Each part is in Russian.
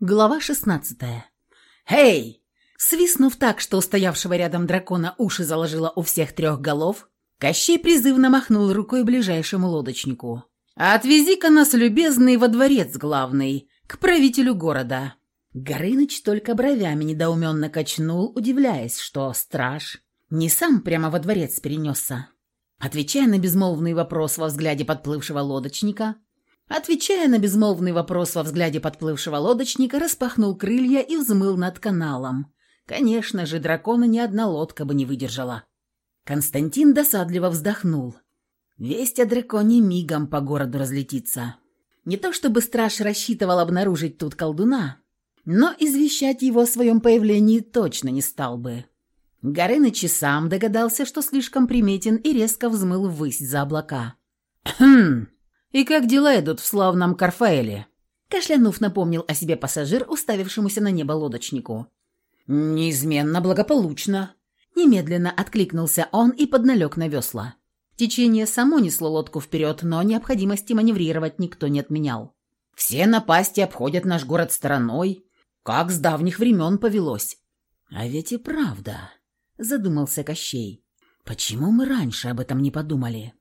Глава 16. «Эй!» Свистнув так, что у стоявшего рядом дракона уши заложило у всех трех голов, Кощей призывно махнул рукой ближайшему лодочнику. «Отвези-ка нас, любезный, во дворец главный, к правителю города». Горыныч только бровями недоуменно качнул, удивляясь, что страж не сам прямо во дворец перенесся. Отвечая на безмолвный вопрос во взгляде подплывшего лодочника, Отвечая на безмолвный вопрос во взгляде подплывшего лодочника, распахнул крылья и взмыл над каналом. Конечно же, дракона ни одна лодка бы не выдержала. Константин досадливо вздохнул. Весть о драконе мигом по городу разлетится. Не то чтобы страж рассчитывал обнаружить тут колдуна, но извещать его о своем появлении точно не стал бы. Горыныч и сам догадался, что слишком приметен, и резко взмыл ввысь за облака. «Хм!» «И как дела идут в славном Карфаэле?» Кашлянув напомнил о себе пассажир, уставившемуся на небо лодочнику. «Неизменно благополучно». Немедленно откликнулся он и подналег на весла. Течение само несло лодку вперед, но необходимости маневрировать никто не отменял. «Все напасти обходят наш город стороной, как с давних времен повелось». «А ведь и правда», — задумался Кощей. «Почему мы раньше об этом не подумали?»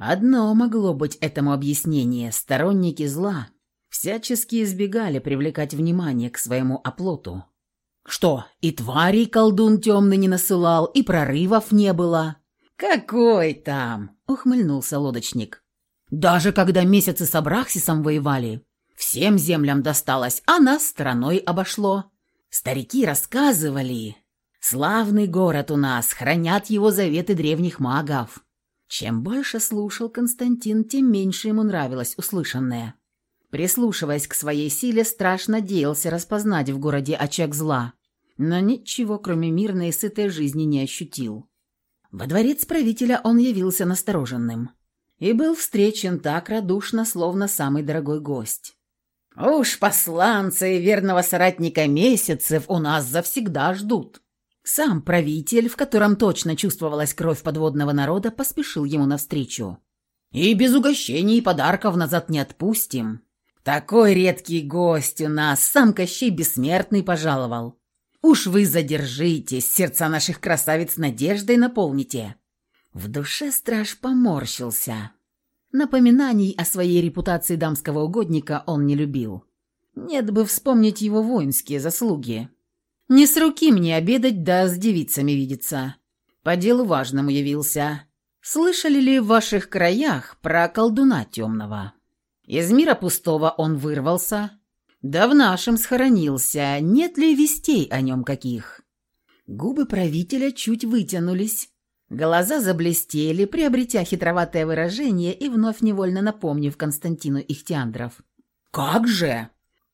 Одно могло быть этому объяснение. Сторонники зла всячески избегали привлекать внимание к своему оплоту. Что, и тварей колдун темный не насылал, и прорывов не было? «Какой там?» — ухмыльнулся лодочник. «Даже когда месяцы с Абрахсисом воевали, всем землям досталось, а нас стороной обошло. Старики рассказывали. Славный город у нас, хранят его заветы древних магов. Чем больше слушал Константин, тем меньше ему нравилось услышанное. Прислушиваясь к своей силе, страш надеялся распознать в городе очаг зла, но ничего, кроме мирной и сытой жизни, не ощутил. Во дворец правителя он явился настороженным и был встречен так радушно, словно самый дорогой гость. «Уж посланца и верного соратника месяцев у нас завсегда ждут», сам правитель, в котором точно чувствовалась кровь подводного народа, поспешил ему навстречу. «И без угощений и подарков назад не отпустим. Такой редкий гость у нас, сам Кощей Бессмертный пожаловал. Уж вы задержитесь, сердца наших красавиц надеждой наполните». В душе страж поморщился. Напоминаний о своей репутации дамского угодника он не любил. Нет бы вспомнить его воинские заслуги. Не с руки мне обедать, да с девицами видеться. По делу важному явился. Слышали ли в ваших краях про колдуна темного? Из мира пустого он вырвался, да в нашем схоронился. Нет ли вестей о нем каких? Губы правителя чуть вытянулись. Глаза заблестели, приобретя хитроватое выражение и вновь невольно напомнив Константину Ихтиандров. «Как же!»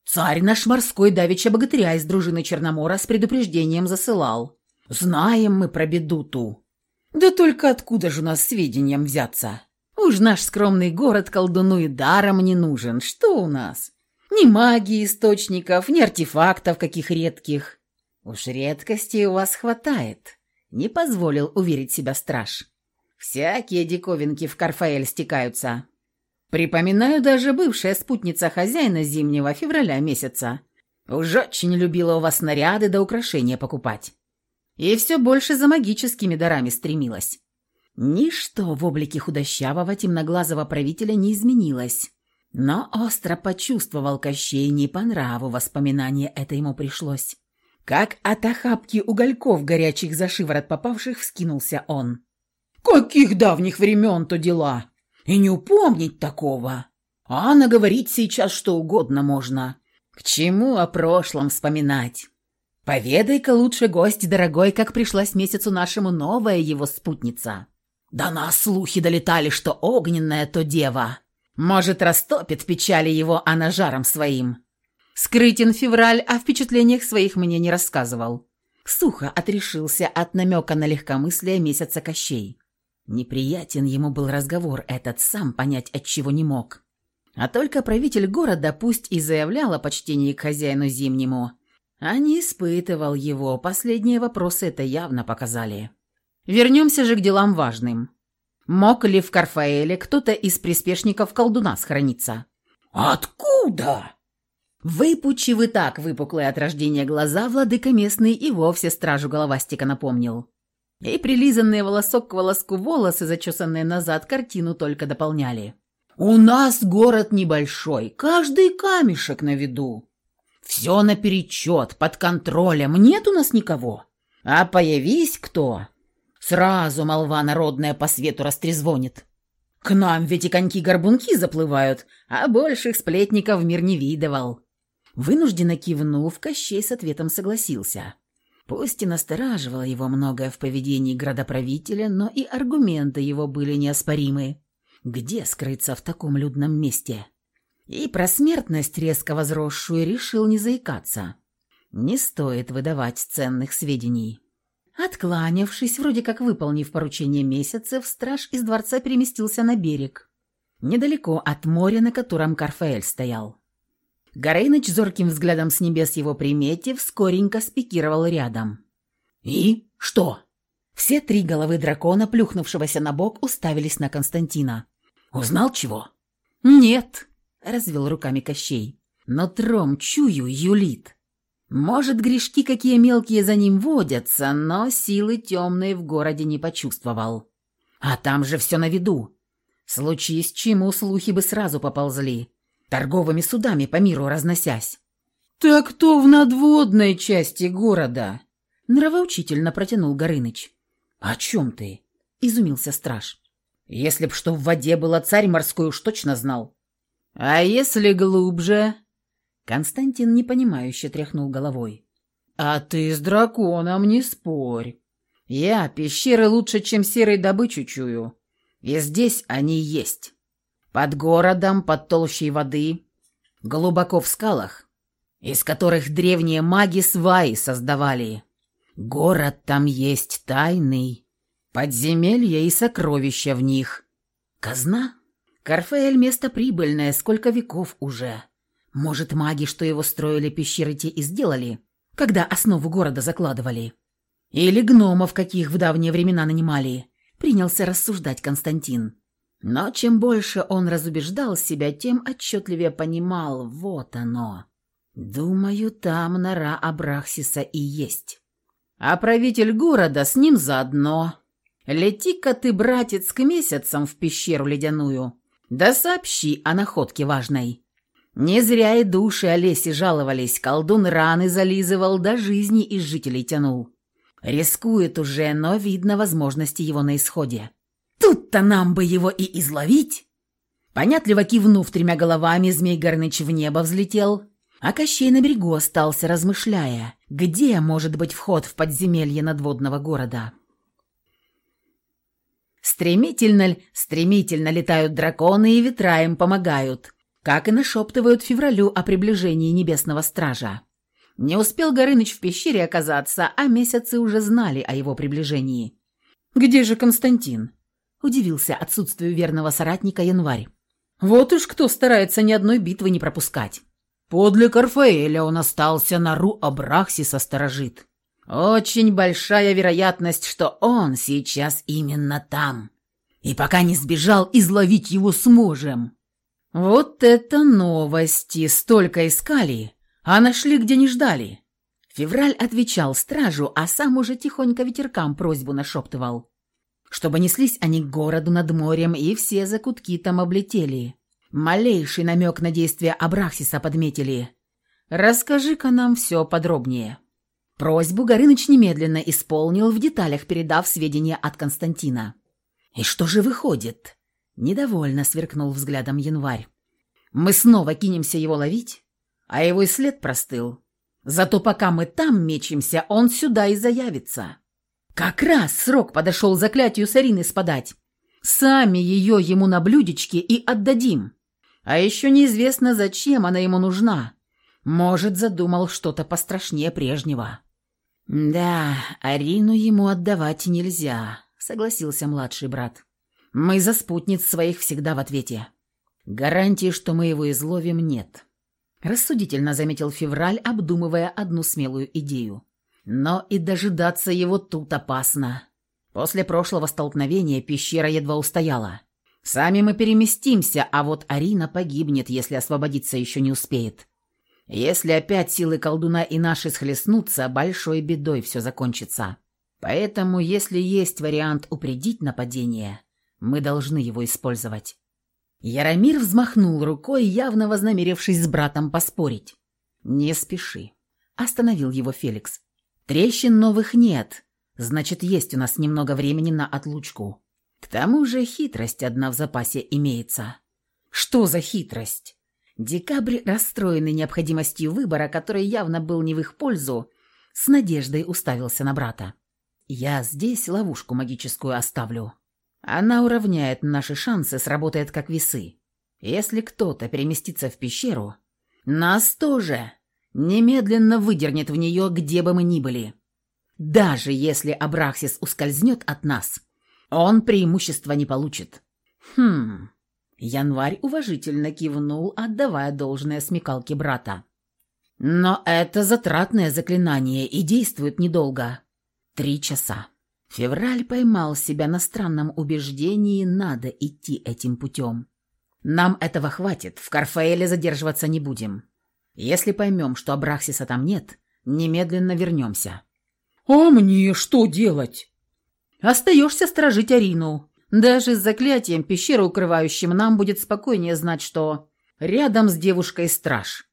Царь наш морской давеча богатыря из дружины Черномора с предупреждением засылал. Знаем мы про беду ту. Да только откуда же у нас сведениям взяться? Уж наш скромный город колдуну и даром не нужен. Что у нас? Ни магии источников, ни артефактов каких редких. Уж редкостей у вас хватает. Не позволил уверить себя страж. Всякие диковинки в Карфаэль стекаются. Припоминаю, даже бывшая спутница хозяина зимнего февраля месяца. Уж очень любила у вас наряды да украшения покупать. И все больше за магическими дарами стремилась. Ничто в облике худощавого темноглазого правителя не изменилось. Но остро почувствовал Кощей не по нраву воспоминание это ему пришлось. Как от охапки угольков горячих за шиворот попавших вскинулся он. «Каких давних времен-то дела!» И не упомнить такого. А наговорить сейчас что угодно можно. К чему о прошлом вспоминать? Поведай-ка лучше, гость дорогой, как пришлась месяцу нашему новая его спутница. До нас слухи долетали, что огненная то дева. Может, растопит печали его она жаром своим. Скрытен февраль, а впечатлениях своих мне не рассказывал. Сухо отрешился от намека на легкомыслие месяца Кощей. Неприятен ему был разговор этот, сам понять от чего не мог. А только правитель города пусть и заявлял о почтении к хозяину зимнему, а не испытывал его, последние вопросы это явно показали. Вернемся же к делам важным. Мог ли в Карфаэле кто-то из приспешников колдуна схорониться? «Откуда?» Выпучив и так выпуклые от рождения глаза, владыка местный и вовсе стражу головастика напомнил. И прилизанные волосок к волоску волосы, зачесанные назад, картину только дополняли. «У нас город небольшой, каждый камешек на виду. Все наперечет, под контролем, нет у нас никого. А появись кто, сразу молва народная по свету растрезвонит. К нам ведь и коньки-горбунки заплывают, а больших сплетников мир не видывал». Вынужденно кивнув, Кощей с ответом согласился. Пусть и настораживало его многое в поведении градоправителя, но и аргументы его были неоспоримы. Где скрыться в таком людном месте? И про смертность, резко возросшую, решил не заикаться. Не стоит выдавать ценных сведений. Откланявшись, вроде как выполнив поручение месяцев, страж из дворца переместился на берег, недалеко от моря, на котором Карфаэль стоял. Горыныч, зорким взглядом с небес его приметив, скоренько спикировал рядом. «И? Что?» Все три головы дракона, плюхнувшегося на бок, уставились на Константина. «Узнал чего?» «Нет», — развел руками Кощей. «Но тром чую, юлит. Может, грешки какие мелкие за ним водятся, но силы темные в городе не почувствовал. А там же все на виду. Случись чему, слухи бы сразу поползли торговыми судами по миру разносясь. «Так кто в надводной части города?» Нравоучительно протянул Горыныч. «О чем ты?» — изумился страж. «Если б что в воде было, царь морской уж точно знал». «А если глубже?» Константин непонимающе тряхнул головой. «А ты с драконом не спорь. Я пещеры лучше, чем серой добычу чую. И здесь они есть. Под городом, под толщей воды, глубоко в скалах, из которых древние маги сваи создавали. Город там есть тайный, подземелья и сокровища в них. Казна? Карфеэль место прибыльное, сколько веков уже. Может, маги, что его строили пещеры, те и сделали, когда основу города закладывали. Или гномов, каких в давние времена нанимали, принялся рассуждать Константин. Но чем больше он разубеждал себя, тем отчетливее понимал, вот оно. Думаю, там нора Абрахсиса и есть. А правитель города с ним заодно. Лети-ка ты, братец, к месяцам в пещеру ледяную, да сообщи о находке важной. Не зря и души Олеси жаловались, колдун раны зализывал, до жизни из жителей тянул. Рискует уже, но видно возможности его на исходе. Тут-то нам бы его и изловить!» Понятливо кивнув тремя головами, змей Горныч в небо взлетел, а Кощей на берегу остался, размышляя, где может быть вход в подземелье надводного города. Стремительно, стремительно летают драконы и ветра им помогают, как и нашептывают февралю о приближении небесного стража. Не успел Горыныч в пещере оказаться, а месяцы уже знали о его приближении. «Где же Константин?» Удивился отсутствию верного соратника Январь. Вот уж кто старается ни одной битвы не пропускать. Подле Карфаэля он остался на Ру Абрахсиса сторожит. Очень большая вероятность, что он сейчас именно там. И пока не сбежал, изловить его сможем. Вот это новости! Столько искали, а нашли, где не ждали. Февраль отвечал стражу, а сам уже тихонько ветеркам просьбу нашептывал чтобы неслись они к городу над морем, и все закутки там облетели. Малейший намек на действие Абрахсиса подметили. «Расскажи-ка нам все подробнее». Просьбу Горыныч немедленно исполнил, в деталях передав сведения от Константина. «И что же выходит?» Недовольно сверкнул взглядом январь. «Мы снова кинемся его ловить, а его и след простыл. Зато пока мы там мечемся, он сюда и заявится». Как раз срок подошел заклятию Сарины спадать. Сами ее ему на блюдечке и отдадим. А еще неизвестно, зачем она ему нужна. Может, задумал что-то пострашнее прежнего. «Да, Арину ему отдавать нельзя», — согласился младший брат. «Мы за спутниц своих всегда в ответе. Гарантии, что мы его изловим, нет». Рассудительно заметил Февраль, обдумывая одну смелую идею. Но и дожидаться его тут опасно. После прошлого столкновения пещера едва устояла. Сами мы переместимся, а вот Арина погибнет, если освободиться еще не успеет. Если опять силы колдуна и наши схлестнутся, большой бедой все закончится. Поэтому, если есть вариант упредить нападение, мы должны его использовать». Яромир взмахнул рукой, явно вознамерившись с братом поспорить. «Не спеши», — остановил его Феликс. «Трещин новых нет, значит, есть у нас немного времени на отлучку. К тому же хитрость одна в запасе имеется». «Что за хитрость?» Декабрь, расстроенный необходимостью выбора, который явно был не в их пользу, с надеждой уставился на брата. «Я здесь ловушку магическую оставлю. Она уравняет наши шансы, сработает как весы. Если кто-то переместится в пещеру, нас тоже немедленно выдернет в нее, где бы мы ни были. Даже если Абрахсис ускользнет от нас, он преимущества не получит. Хм... Январь уважительно кивнул, отдавая должное смекалке брата. Но это затратное заклинание и действует недолго. Три часа. Февраль поймал себя на странном убеждении, надо идти этим путем. Нам этого хватит, в Карфаэле задерживаться не будем. Если поймем, что Абрахсиса там нет, немедленно вернемся. А мне что делать? Остаешься сторожить Арину. Даже с заклятием пещеры укрывающим нам будет спокойнее знать, что рядом с девушкой страж.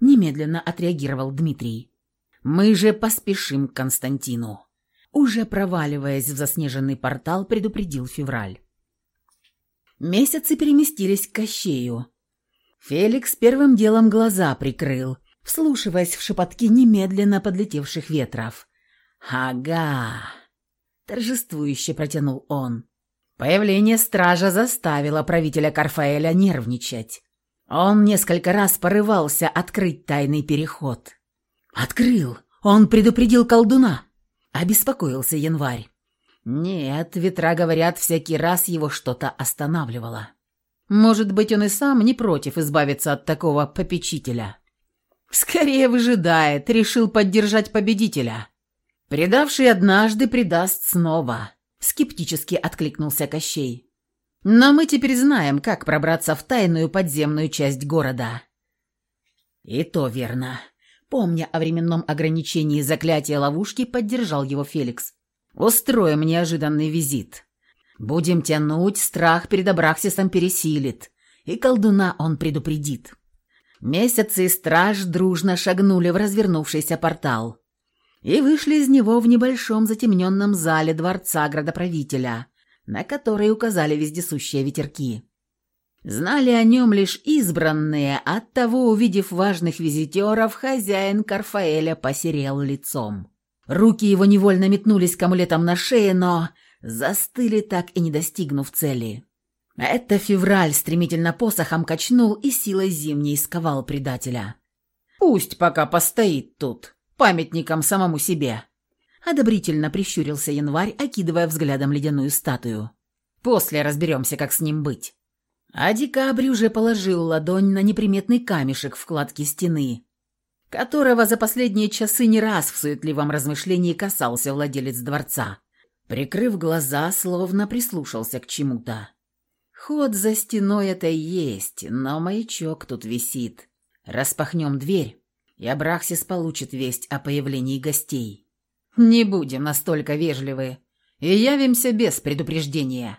Немедленно отреагировал Дмитрий. Мы же поспешим к Константину. Уже проваливаясь в заснеженный портал, предупредил Февраль. Месяцы переместились к Кощею. Феликс первым делом глаза прикрыл, вслушиваясь в шепотки немедленно подлетевших ветров. «Ага!» — торжествующе протянул он. Появление стража заставило правителя Карфаэля нервничать. Он несколько раз порывался открыть тайный переход. «Открыл! Он предупредил колдуна!» — обеспокоился январь. Нет, ветра, говорят, всякий раз его что-то останавливало. Может быть, он и сам не против избавиться от такого попечителя. Скорее выжидает, решил поддержать победителя. Предавший однажды предаст снова, скептически откликнулся Кощей. Но мы теперь знаем, как пробраться в тайную подземную часть города. И то верно. Помня о временном ограничении заклятия ловушки, поддержал его Феликс. Устроим неожиданный визит. Будем тянуть, страх перед Абраксисом пересилит, и колдуна он предупредит. Месяцы и страж дружно шагнули в развернувшийся портал и вышли из него в небольшом затемненном зале дворца градоправителя, на который указали вездесущие ветерки. Знали о нем лишь избранные, оттого, увидев важных визитеров, хозяин Карфаэля посерел лицом. Руки его невольно метнулись к амулетам на шее, но застыли, так и не достигнув цели. Это февраль стремительно посохом качнул и силой зимней сковал предателя. «Пусть пока постоит тут, памятником самому себе», одобрительно прищурился январь, окидывая взглядом ледяную статую. «После разберемся, как с ним быть». А Декабрь уже положил ладонь на неприметный камешек в кладке стены, которого за последние часы не раз в суетливом размышлении касался владелец дворца. Прикрыв глаза, словно прислушался к чему-то. Ход за стеной это есть, но маячок тут висит. Распахнем дверь, и Абрахсис получит весть о появлении гостей. Не будем настолько вежливы и явимся без предупреждения.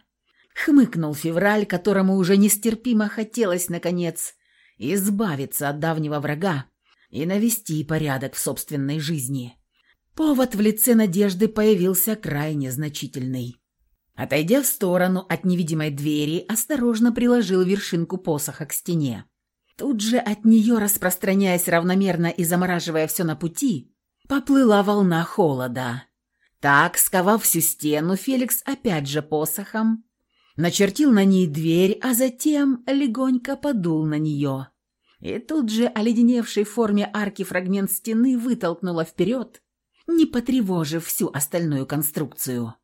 Хмыкнул Февраль, которому уже нестерпимо хотелось, наконец, избавиться от давнего врага и навести порядок в собственной жизни. Повод в лице Надежды появился крайне значительный. Отойдя в сторону от невидимой двери, осторожно приложил вершинку посоха к стене. Тут же от нее, распространяясь равномерно и замораживая все на пути, поплыла волна холода. Так, сковав всю стену, Феликс опять же посохом начертил на ней дверь, а затем легонько подул на нее. И тут же оледеневший в форме арки фрагмент стены вытолкнуло вперед, не потревожив всю остальную конструкцию.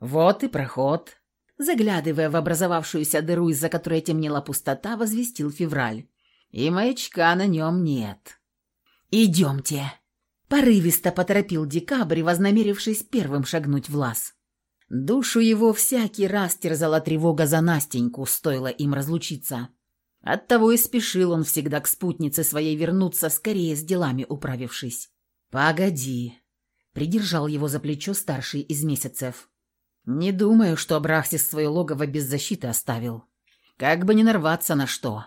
Вот и проход. Заглядывая в образовавшуюся дыру, из-за которой темнела пустота, возвестил февраль. И маячка на нем нет. «Идемте!» Порывисто поторопил декабрь, вознамерившись первым шагнуть в лаз. Душу его всякий раз терзала тревога за Настеньку, стоило им разлучиться. Оттого и спешил он всегда к спутнице своей вернуться, скорее с делами управившись. «Погоди», — придержал его за плечо старший из месяцев. «Не думаю, что Абрахсис свое логово без защиты оставил. Как бы не нарваться на что.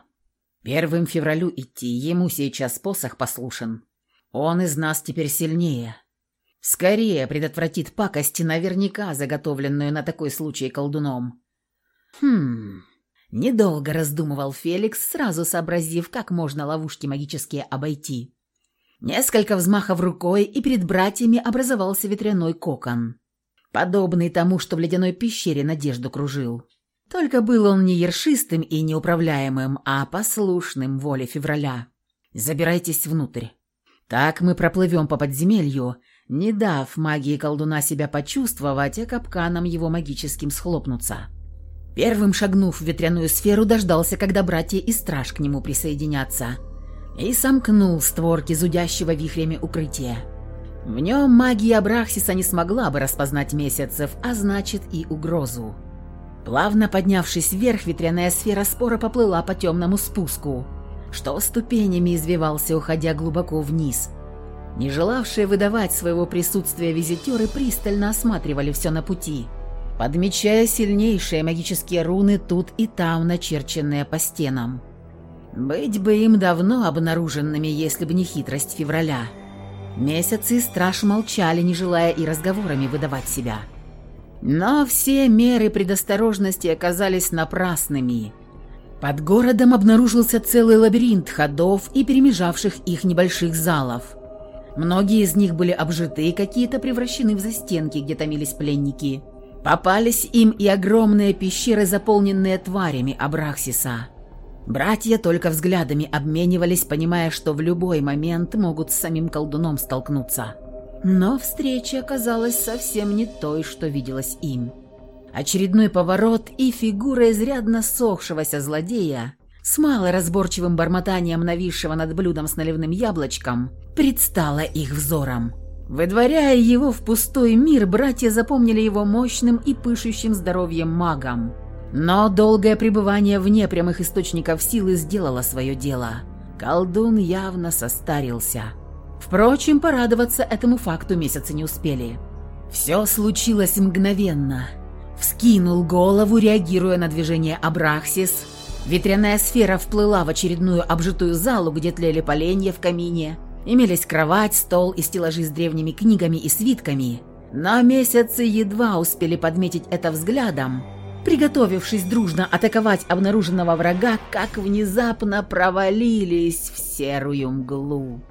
Первым февралю идти, ему сейчас посох послушен. Он из нас теперь сильнее. Скорее предотвратит пакости, наверняка заготовленную на такой случай колдуном. Хм... Недолго раздумывал Феликс, сразу сообразив, как можно ловушки магические обойти. Несколько взмахов рукой, и перед братьями образовался ветряной кокон, подобный тому, что в ледяной пещере надежду кружил. Только был он не ершистым и неуправляемым, а послушным воле февраля. «Забирайтесь внутрь. Так мы проплывем по подземелью, не дав магии колдуна себя почувствовать, а капканом его магическим схлопнуться». Первым шагнув в ветряную сферу, дождался, когда братья и страж к нему присоединятся, и сомкнул створки зудящего вихрями укрытия. В нем магия Абрахсиса не смогла бы распознать месяцев, а значит и угрозу. Плавно поднявшись вверх, ветряная сфера спора поплыла по темному спуску, что ступенями извивался, уходя глубоко вниз. Не желавшие выдавать своего присутствия визитеры пристально осматривали все на пути – подмечая сильнейшие магические руны тут и там, начерченные по стенам. Быть бы им давно обнаруженными, если бы не хитрость февраля. Месяцы страж молчали, не желая и разговорами выдавать себя. Но все меры предосторожности оказались напрасными. Под городом обнаружился целый лабиринт ходов и перемежавших их небольших залов. Многие из них были обжиты, какие-то превращены в застенки, где томились пленники – Попались им и огромные пещеры, заполненные тварями Абрахсиса. Братья только взглядами обменивались, понимая, что в любой момент могут с самим колдуном столкнуться. Но встреча оказалась совсем не той, что виделось им. Очередной поворот и фигура изрядно сохшегося злодея с малоразборчивым бормотанием нависшего над блюдом с наливным яблочком предстала их взором. Выдворяя его в пустой мир, братья запомнили его мощным и пышущим здоровьем магом. Но долгое пребывание вне прямых источников силы сделало свое дело. Колдун явно состарился. Впрочем, порадоваться этому факту месяцы не успели. Все случилось мгновенно. Вскинул голову, реагируя на движение Абрахсис. Ветряная сфера вплыла в очередную обжитую залу, где тлели поленья в камине – Имелись кровать, стол и стеллажи с древними книгами и свитками. Но месяцы едва успели подметить это взглядом, приготовившись дружно атаковать обнаруженного врага, как внезапно провалились в серую мглу.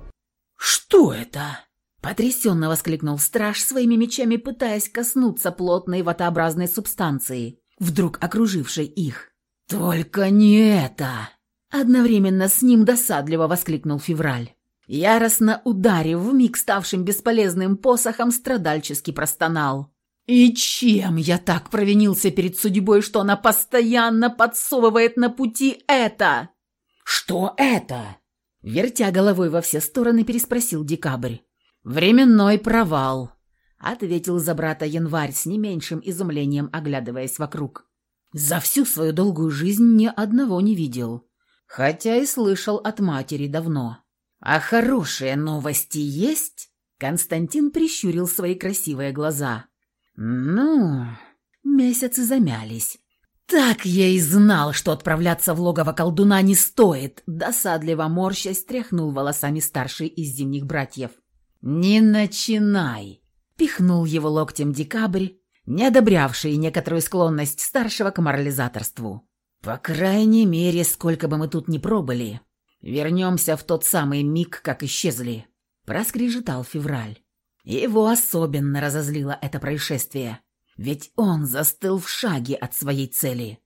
«Что это?» – потрясенно воскликнул страж своими мечами, пытаясь коснуться плотной ватообразной субстанции, вдруг окружившей их. «Только не это!» Одновременно с ним досадливо воскликнул Февраль. Яростно ударив вмиг ставшим бесполезным посохом, страдальчески простонал. «И чем я так провинился перед судьбой, что она постоянно подсовывает на пути это?» «Что это?» Вертя головой во все стороны, переспросил Декабрь. «Временной провал», — ответил за брата Январь с не меньшим изумлением, оглядываясь вокруг. «За всю свою долгую жизнь ни одного не видел, хотя и слышал от матери давно». «А хорошие новости есть?» Константин прищурил свои красивые глаза. «Ну...» Месяцы замялись. «Так я и знал, что отправляться в логово колдуна не стоит!» Досадливо морщась тряхнул волосами старший из зимних братьев. «Не начинай!» Пихнул его локтем декабрь, не одобрявший некоторую склонность старшего к морализаторству. «По крайней мере, сколько бы мы тут ни пробыли, Вернемся в тот самый миг, как исчезли», — проскрежетал февраль. Его особенно разозлило это происшествие, ведь он застыл в шаге от своей цели.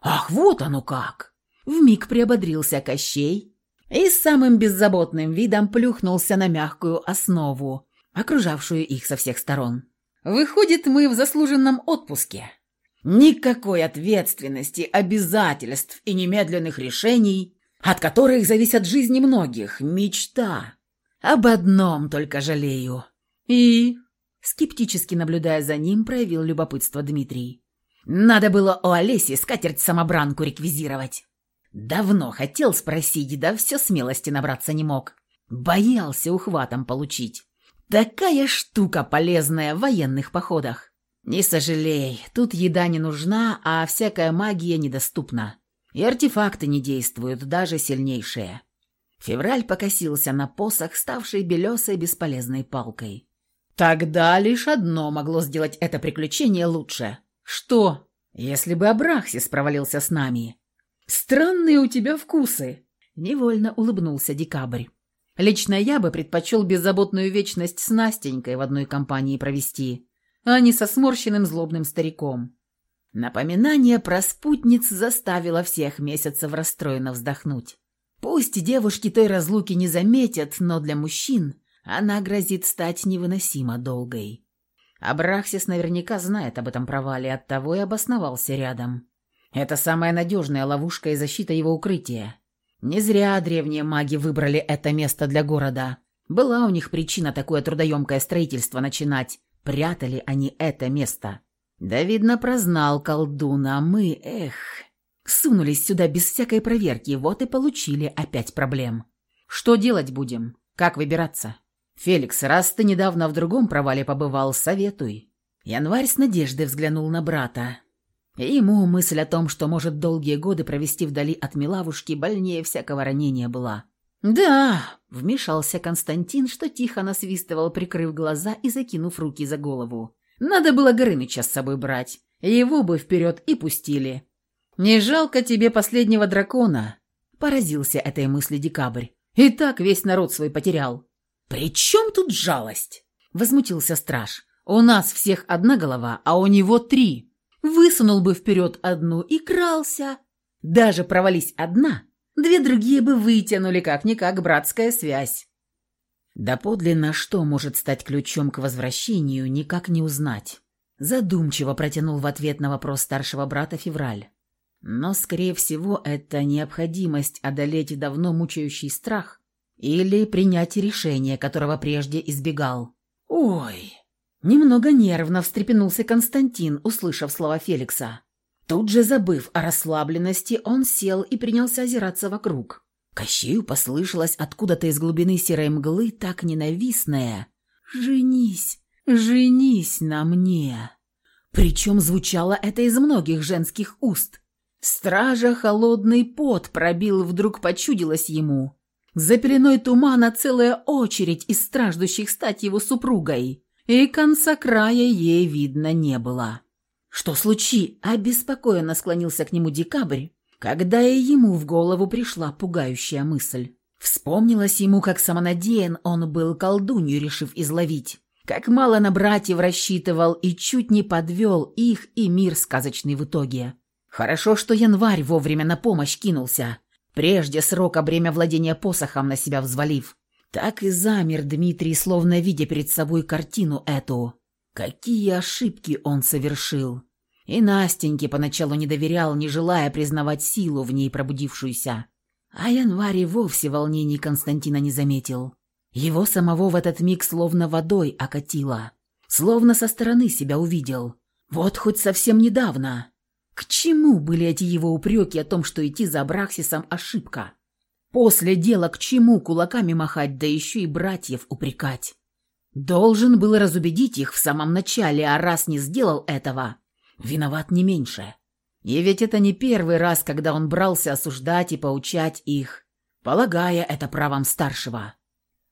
«Ах, вот оно как!» Вмиг приободрился Кощей и самым беззаботным видом плюхнулся на мягкую основу, окружавшую их со всех сторон. «Выходит, мы в заслуженном отпуске. Никакой ответственности, обязательств и немедленных решений — от которых зависят жизни многих, мечта. Об одном только жалею. И, скептически наблюдая за ним, проявил любопытство Дмитрий. Надо было у Олеси скатерть-самобранку реквизировать. Давно хотел спросить, да все смелости набраться не мог. Боялся ухватом получить. Такая штука полезная в военных походах. Не сожалей, тут еда не нужна, а всякая магия недоступна. И артефакты не действуют, даже сильнейшие. Февраль покосился на посох, ставший белесой бесполезной палкой. Тогда лишь одно могло сделать это приключение лучше. Что? Если бы Абрахсис провалился с нами. Странные у тебя вкусы. Невольно улыбнулся Декабрь. Лично я бы предпочел беззаботную вечность с Настенькой в одной компании провести, а не со сморщенным злобным стариком. Напоминание про спутниц заставило всех месяцев расстроенно вздохнуть. Пусть девушки той разлуки не заметят, но для мужчин она грозит стать невыносимо долгой. Абрахсис наверняка знает об этом провале, оттого и обосновался рядом. Это самая надежная ловушка и защита его укрытия. Не зря древние маги выбрали это место для города. Была у них причина такое трудоемкое строительство начинать. Прятали они это место. Да, видно, прознал колдун, а мы, эх, сунулись сюда без всякой проверки, вот и получили опять проблем. Что делать будем? Как выбираться? Феликс, раз ты недавно в другом провале побывал, советуй. Январь с надеждой взглянул на брата. Ему мысль о том, что может долгие годы провести вдали от милавушки, больнее всякого ранения была. «Да», — вмешался Константин, что тихо насвистывал, прикрыв глаза и закинув руки за голову. «Надо было Горыныча с собой брать. Его бы вперед и пустили». «Не жалко тебе последнего дракона?» — поразился этой мысли Декабрь. «И так весь народ свой потерял». «При чем тут жалость?» — возмутился страж. «У нас всех одна голова, а у него три». Высунул бы вперед одну и крался. Даже провались одна, две другие бы вытянули как-никак братская связь. Да подлинно что может стать ключом к возвращению, никак не узнать. Задумчиво протянул в ответ на вопрос старшего брата Февраль. Но, скорее всего, это необходимость одолеть давно мучающий страх или принять решение, которого прежде избегал. «Ой!» Немного нервно встрепенулся Константин, услышав слова Феликса. Тут же, забыв о расслабленности, он сел и принялся озираться вокруг. Кощею послышалось откуда-то из глубины серой мглы так ненавистное «Женись, женись на мне!» Причем звучало это из многих женских уст. Стража холодный пот пробил, вдруг почудилось ему. За пеленой тумана целая очередь из страждущих стать его супругой и конца края ей видно не было. «Что случи?» – обеспокоенно склонился к нему декабрь, когда и ему в голову пришла пугающая мысль. Вспомнилось ему, как самонадеян он был колдунью, решив изловить. Как мало на братьев рассчитывал и чуть не подвел их и мир сказочный в итоге. Хорошо, что январь вовремя на помощь кинулся, прежде срока бремя владения посохом на себя взвалив. Так и замер Дмитрий, словно видя перед собой картину эту. Какие ошибки он совершил. И Настеньке поначалу не доверял, не желая признавать силу в ней пробудившуюся. А январь вовсе волнений Константина не заметил. Его самого в этот миг словно водой окатило. Словно со стороны себя увидел. Вот хоть совсем недавно. К чему были эти его упреки о том, что идти за Абраксисом – ошибка? После дела к чему кулаками махать, да еще и братьев упрекать? Должен был разубедить их в самом начале, а раз не сделал этого, виноват не меньше. И ведь это не первый раз, когда он брался осуждать и поучать их, полагая это правом старшего.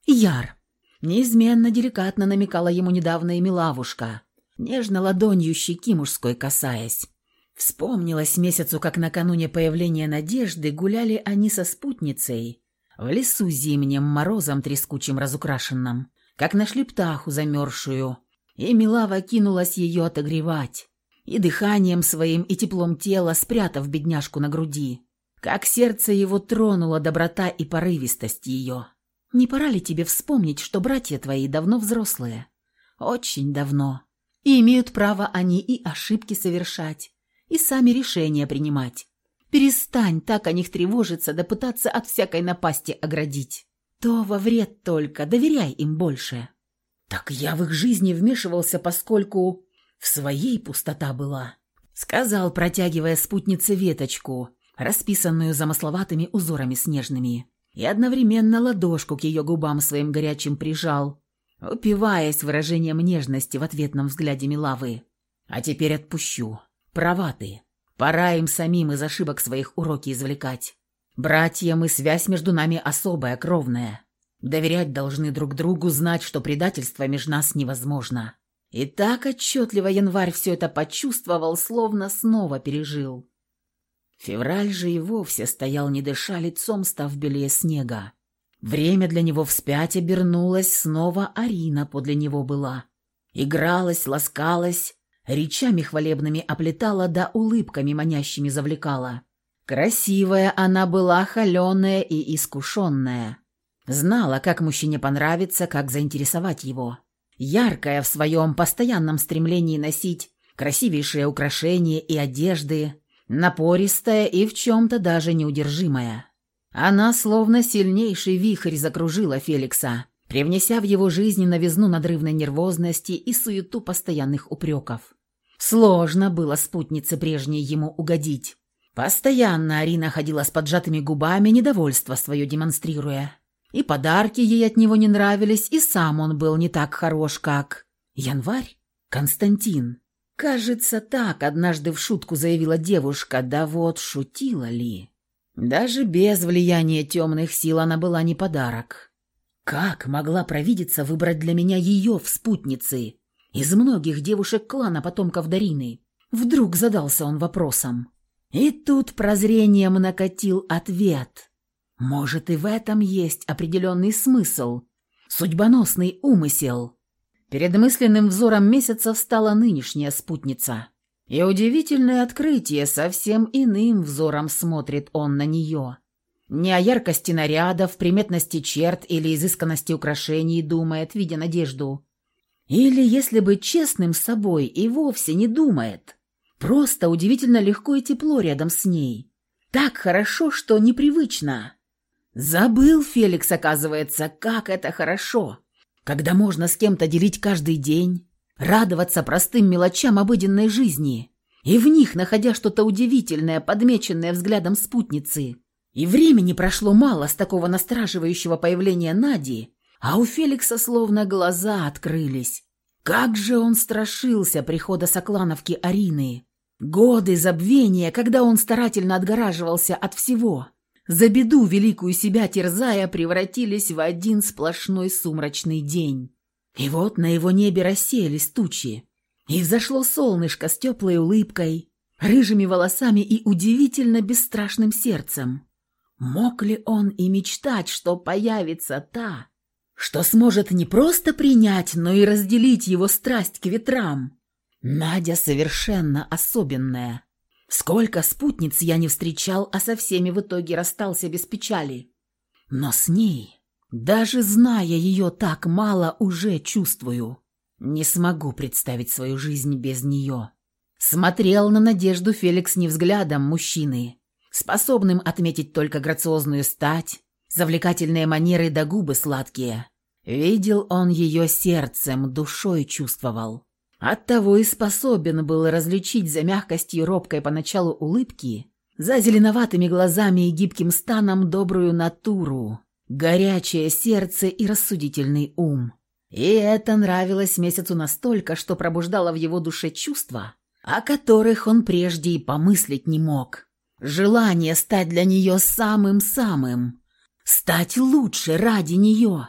Яр. Неизменно деликатно намекала ему недавно и Милавушка, нежно ладонью щеки мужской касаясь. Вспомнилось месяцу, как накануне появления Надежды гуляли они со спутницей в лесу зимним морозом трескучим разукрашенным, как нашли птаху замерзшую, и Милава кинулась ее отогревать, и дыханием своим, и теплом тела спрятав бедняжку на груди. Как сердце его тронула доброта и порывистость ее. Не пора ли тебе вспомнить, что братья твои давно взрослые? Очень давно. И имеют право они и ошибки совершать, и сами решения принимать. Перестань так о них тревожиться да пытаться от всякой напасти оградить. То во вред только, доверяй им больше. Так я в их жизни вмешивался, поскольку в своей пустота была. Сказал, протягивая спутнице веточку, расписанную замысловатыми узорами снежными, и одновременно ладошку к ее губам своим горячим прижал, упиваясь выражением нежности в ответном взгляде Милавы. «А теперь отпущу. Права ты. Пора им самим из ошибок своих уроки извлекать. Братья мы, связь между нами особая, кровная. Доверять должны друг другу, знать, что предательство между нас невозможно. И так отчетливо январь все это почувствовал, словно снова пережил. Февраль же и вовсе стоял не дыша, лицом став белее снега. Время для него вспять обернулось, снова Арина подле него была. Игралась, ласкалась, речами хвалебными оплетала, да улыбками манящими завлекала. Красивая она была, холеная и искушенная. Знала, как мужчине понравится, как заинтересовать его. Яркая в своем постоянном стремлении носить красивейшие украшения и одежды, напористая и в чем-то даже неудержимая. Она словно сильнейший вихрь закружила Феликса, привнеся в его жизнь новизну надрывной нервозности и суету постоянных упреков. Сложно было спутнице прежней ему угодить. Постоянно Арина ходила с поджатыми губами, недовольство свое демонстрируя. И подарки ей от него не нравились, и сам он был не так хорош, как... Январь? Константин. Кажется, так однажды в шутку заявила девушка, да вот шутила ли? Даже без влияния темных сил она была не подарок. Как могла провидица выбрать для меня ее в спутнице? Из многих девушек клана потомков Дарины. Вдруг задался он вопросом. И тут прозрением накатил ответ. Может, и в этом есть определенный смысл, судьбоносный умысел. Перед мысленным взором месяца встала нынешняя спутница. И удивительное открытие, совсем иным взором смотрит он на нее. Не о яркости нарядов, приметности черт или изысканности украшений думает, видя надежду. Или, если быть честным с собой, и вовсе не думает. Просто удивительно легко и тепло рядом с ней. Так хорошо, что непривычно. Забыл Феликс, оказывается, как это хорошо, когда можно с кем-то делить каждый день, радоваться простым мелочам обыденной жизни и в них находя что-то удивительное, подмеченное взглядом спутницы. И времени прошло мало с такого настораживающего появления Нади, а у Феликса словно глаза открылись. Как же он страшился прихода соклановки Арины. Годы забвения, когда он старательно отгораживался от всего, за беду великую себя терзая, превратились в один сплошной сумрачный день. И вот на его небе рассеялись тучи, и взошло солнышко с теплой улыбкой, рыжими волосами и удивительно бесстрашным сердцем. Мог ли он и мечтать, что появится та, что сможет не просто принять, но и разделить его страсть к ветрам? Надя совершенно особенная. Сколько спутниц я не встречал, а со всеми в итоге расстался без печали. Но с ней, даже зная ее так мало, уже чувствую. Не смогу представить свою жизнь без нее. Смотрел на Надежду Феликс не взглядом мужчины, способным отметить только грациозную стать, завлекательные манеры да губы сладкие. Видел он ее сердцем, душой чувствовал. Оттого и способен был различить за мягкостью робкой поначалу улыбки, за зеленоватыми глазами и гибким станом добрую натуру, горячее сердце и рассудительный ум. И это нравилось месяцу настолько, что пробуждало в его душе чувства, о которых он прежде и помыслить не мог. Желание стать для нее самым-самым, стать лучше ради нее.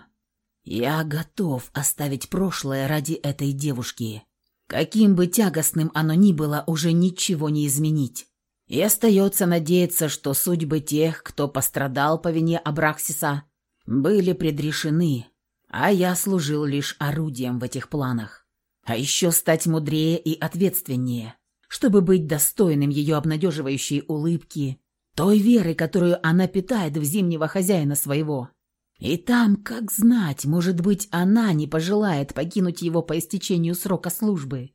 Я готов оставить прошлое ради этой девушки. Каким бы тягостным оно ни было, уже ничего не изменить. И остается надеяться, что судьбы тех, кто пострадал по вине Абраксиса, были предрешены, а я служил лишь орудием в этих планах. А еще стать мудрее и ответственнее, чтобы быть достойным ее обнадеживающей улыбки, той веры, которую она питает в зимнего хозяина своего. И там, как знать, может быть, она не пожелает покинуть его по истечению срока службы.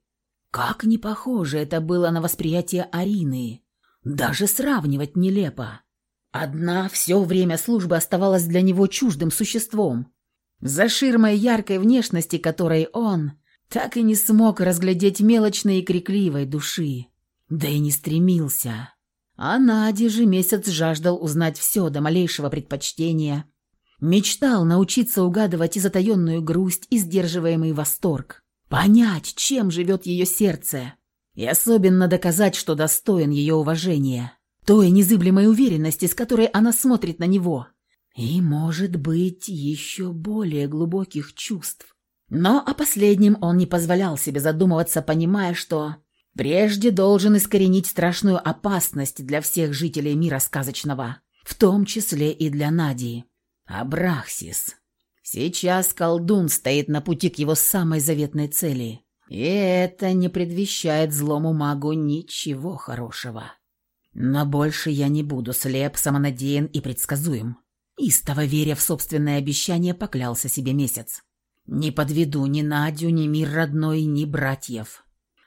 Как не похоже это было на восприятие Арины. Даже сравнивать нелепо. Одна все время службы оставалась для него чуждым существом, за ширмой яркой внешности которой он так и не смог разглядеть мелочной и крикливой души. Да и не стремился. А Наде же месяц жаждал узнать все до малейшего предпочтения. Мечтал научиться угадывать и затаенную грусть, и сдерживаемый восторг. Понять, чем живет ее сердце. И особенно доказать, что достоин ее уважения. Той незыблемой уверенности, с которой она смотрит на него. И, может быть, еще более глубоких чувств. Но о последнем он не позволял себе задумываться, понимая, что прежде должен искоренить страшную опасность для всех жителей мира сказочного, в том числе и для Нади. Абрахсис. Сейчас колдун стоит на пути к его самой заветной цели. И это не предвещает злому магу ничего хорошего. Но больше я не буду слеп, самонадеян и предсказуем. Истово веря в собственное обещание, поклялся себе месяц. Не подведу ни Надю, ни мир родной, ни братьев.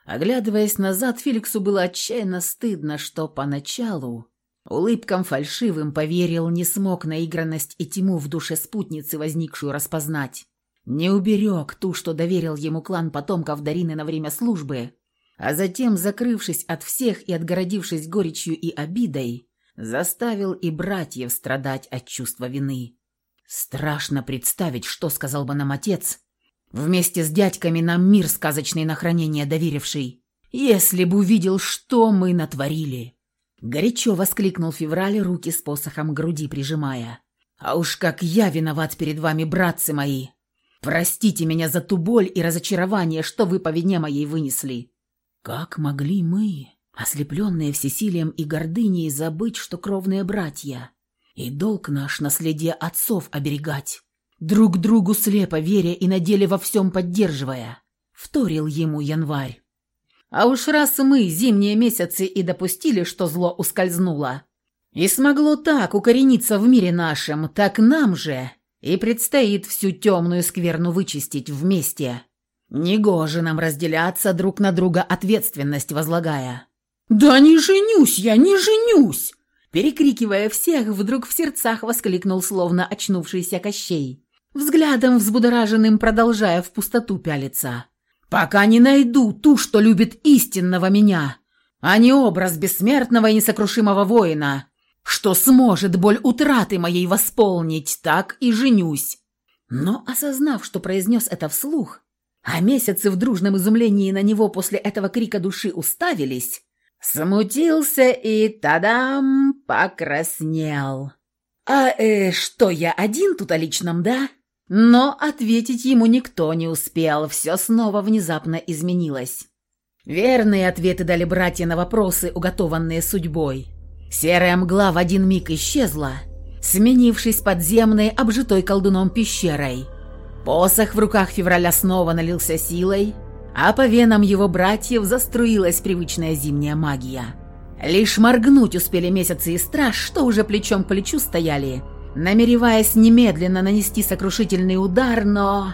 Оглядываясь назад, Феликсу было отчаянно стыдно, что поначалу улыбкам фальшивым поверил, не смог наигранность и тьму в душе спутницы, возникшую, распознать. Не уберег ту, что доверил ему клан потомков Дарины на время службы, а затем, закрывшись от всех и отгородившись горечью и обидой, заставил и братьев страдать от чувства вины. Страшно представить, что сказал бы нам отец, вместе с дядьками нам мир сказочный на хранение доверивший, если бы увидел, что мы натворили. Горячо воскликнул Февраль, руки с посохом груди прижимая. «А уж как я виноват перед вами, братцы мои! Простите меня за ту боль и разочарование, что вы по вине моей вынесли!» «Как могли мы, ослепленные всесилием и гордыней, забыть, что кровные братья, и долг наш наследие отцов оберегать, друг другу слепо веря и на деле во всем поддерживая, вторил ему январь. А уж раз мы зимние месяцы и допустили, что зло ускользнуло, и смогло так укорениться в мире нашем, так нам же и предстоит всю темную скверну вычистить вместе. Негоже нам разделяться друг на друга ответственность возлагая. «Да не женюсь я, не женюсь!» Перекрикивая всех, вдруг в сердцах воскликнул словно очнувшийся Кощей, взглядом взбудораженным продолжая в пустоту пялиться. «Пока не найду ту, что любит истинного меня, а не образ бессмертного и несокрушимого воина, что сможет боль утраты моей восполнить, так и женюсь». Но, осознав, что произнес это вслух, а месяцы в дружном изумлении на него после этого крика души уставились, Смутился и, тадам, покраснел. «А э, что, я один тут о личном, да?» Но ответить ему никто не успел, все снова внезапно изменилось. Верные ответы дали братья на вопросы, уготованные судьбой. Серая мгла в один миг исчезла, сменившись подземной, обжитой колдуном пещерой. Посох в руках февраля снова налился силой, а по венам его братьев заструилась привычная зимняя магия. Лишь моргнуть успели месяцы и страж, что уже плечом к плечу стояли, намереваясь немедленно нанести сокрушительный удар, но...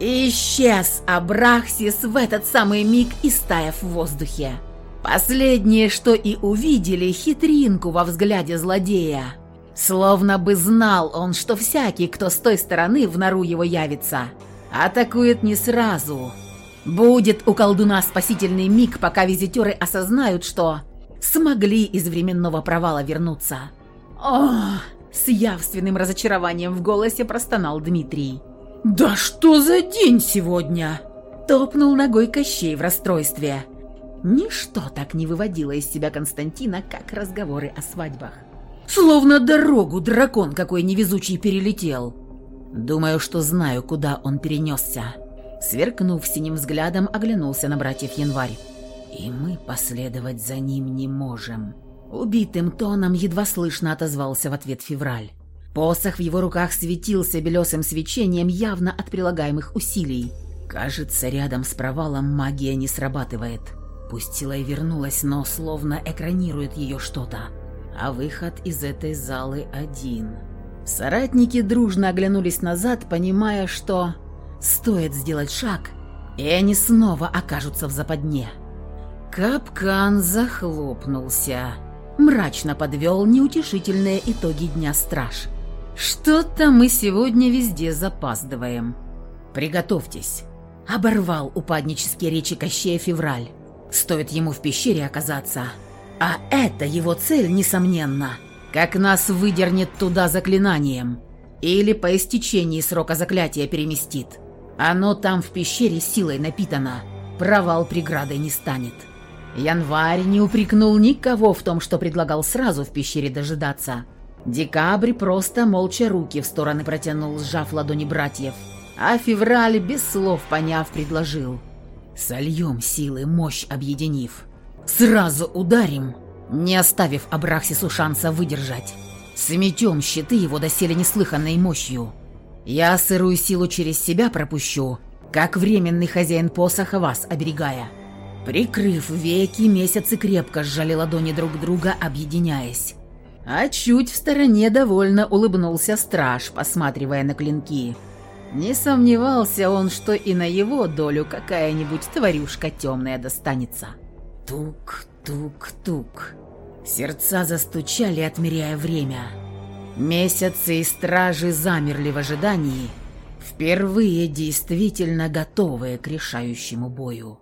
Исчез Абрахсис в этот самый миг, истаяв в воздухе. Последнее, что и увидели, хитринку во взгляде злодея. Словно бы знал он, что всякий, кто с той стороны в нору его явится, атакует не сразу – Будет у колдуна спасительный миг, пока визитеры осознают, что смогли из временного провала вернуться. О, с явственным разочарованием в голосе простонал Дмитрий. «Да что за день сегодня?» Топнул ногой Кощей в расстройстве. Ничто так не выводило из себя Константина, как разговоры о свадьбах. Словно дорогу дракон какой невезучий перелетел. Думаю, что знаю, куда он перенесся. Сверкнув синим взглядом, оглянулся на братьев Январь. «И мы последовать за ним не можем». Убитым тоном едва слышно отозвался в ответ Февраль. Посох в его руках светился белесым свечением явно от прилагаемых усилий. Кажется, рядом с провалом магия не срабатывает. Пусть сила и вернулась, но словно экранирует ее что-то. А выход из этой залы один. Соратники дружно оглянулись назад, понимая, что Стоит сделать шаг, и они снова окажутся в западне. Капкан захлопнулся. Мрачно подвел неутешительные итоги дня страж. «Что-то мы сегодня везде запаздываем. Приготовьтесь». Оборвал упаднические речи Кощея Февраль. Стоит ему в пещере оказаться. А это его цель, несомненно. Как нас выдернет туда заклинанием. Или по истечении срока заклятия переместит. Оно там в пещере силой напитано. Провал преградой не станет. Январь не упрекнул никого в том, что предлагал сразу в пещере дожидаться. Декабрь просто молча руки в стороны протянул, сжав ладони братьев. А февраль, без слов поняв, предложил. «Сольем силы, мощь объединив. Сразу ударим, не оставив Абрахсису шанса выдержать. Сметем щиты его доселе неслыханной мощью. Я сырую силу через себя пропущу, как временный хозяин посоха вас оберегая». Прикрыв веки, месяцы крепко сжали ладони друг друга, объединяясь. А чуть в стороне довольно улыбнулся страж, посматривая на клинки. Не сомневался он, что и на его долю какая-нибудь тварюшка темная достанется. Тук-тук-тук. Сердца застучали, отмеряя время. Месяцы и стражи замерли в ожидании, впервые действительно готовые к решающему бою.